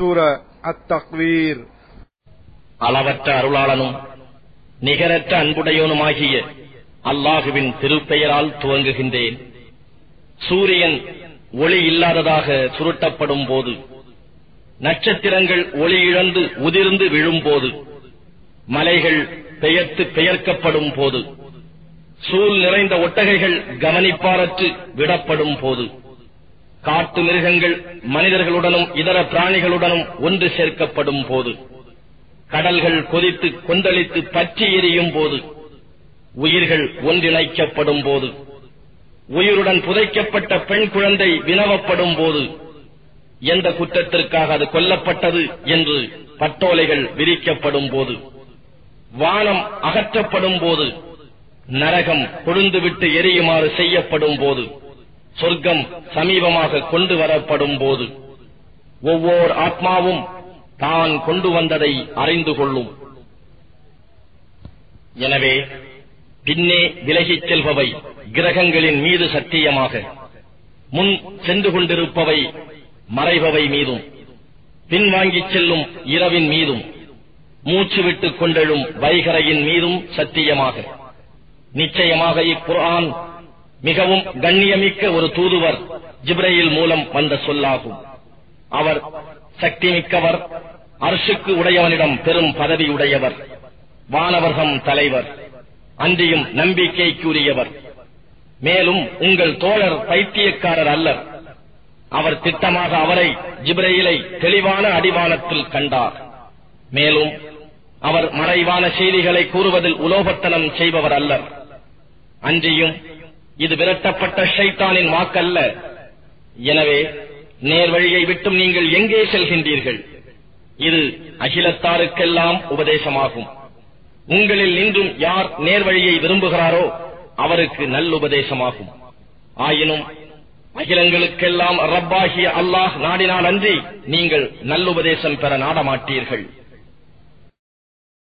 சூர அத்தக்வீர். அளவற்ற அருளாளனும் நிகரற்ற அன்புடையவனுமாகிய அல்லாஹுவின் திருப்பெயரால் துவங்குகின்றேன். சூரியன் ஒளி இல்லாததாக சுருட்டப்படும் போது நட்சத்திரங்கள் ஒளி இழந்து உதிர்ந்து விழும்போது மலைகள் பெயர்த்து பெயர்க்கப்படும் போது சூழ் நிறைந்த ஒட்டகைகள் கவனிப்பாரற்று விடப்படும் போது காட்டு மிருகங்கள் மனிதர்களுடனும் இதர பிராணிகளுடனும் ஒன்று சேர்க்கப்படும் போது கடல்கள் கொதித்து கொந்தளித்து பற்றி எரியும் போது உயிர்கள் ஒன்றிணைக்கப்படும் போது உயிருடன் புதைக்கப்பட்ட பெண் குழந்தை வினவப்படும் போது எந்த குற்றத்திற்காக அது கொல்லப்பட்டது என்று பட்டோலைகள் விரிக்கப்படும் போது வானம் அகற்றப்படும் போது நரகம் கொழுந்துவிட்டு எரியுமாறு செய்யப்படும் போது சொர்க்கம் சமீபமாக கொண்டு வரப்படும் போது ஒவ்வொரு ஆத்மாவும் தான் கொண்டு வந்ததை அறிந்து கொள்ளும். எனவே பின்னே விலகிச் செல்பவை கிரகங்களின் மீது சத்தியமாக முன் சென்று கொண்டிருப்பவை மறைபவை மீதும் பின்வாங்கிச் செல்லும் இரவின் மீதும் மூச்சு விட்டுக் கொண்டெழும் வைகரையின் மீதும் சத்தியமாக. நிச்சயமாக இக்குரான் மிகவும் கண்ணியமிக்க ஒரு தூதுவர் ஜிப்ரையில் மூலம் வந்த சொல்லாகும். அவர் சக்தி மிக்கவர் அரசுக்கு உடையவனிடம் பெரும் பதவி உடையவர் வானவர்கம் தலைவர் அன்றியும் நம்பிக்கைக்குரியவர். மேலும் உங்கள் தோழர் பைத்தியக்காரர் அல்லர். அவர் திட்டமாக அவரை ஜிப்ரையிலை தெளிவான அடிவானத்தில் கண்டார். மேலும் அவர் மறைவான செய்திகளை கூறுவதில் உலோகத்தனம் செய்பவர் அல்லர். அன்றியும் இது விரட்டப்பட்ட ஷைத்தானின் வாக்கல்ல. எனவே நேர்வழியை விட்டும் நீங்கள் எங்கே செல்கின்றீர்கள்? இது அகிலத்தாருக்கெல்லாம் உபதேசமாகும். உங்களில் நின்றும் யார் நேர்வழியை விரும்புகிறாரோ அவருக்கு நல்லுபதேசமாகும் ஆயினும் அகிலங்களுக்கெல்லாம் ரப்பாகிய அல்லாஹ் நாடினால் அன்றி நீங்கள் நல்லுபதேசம் பெற நாடமாட்டீர்கள்.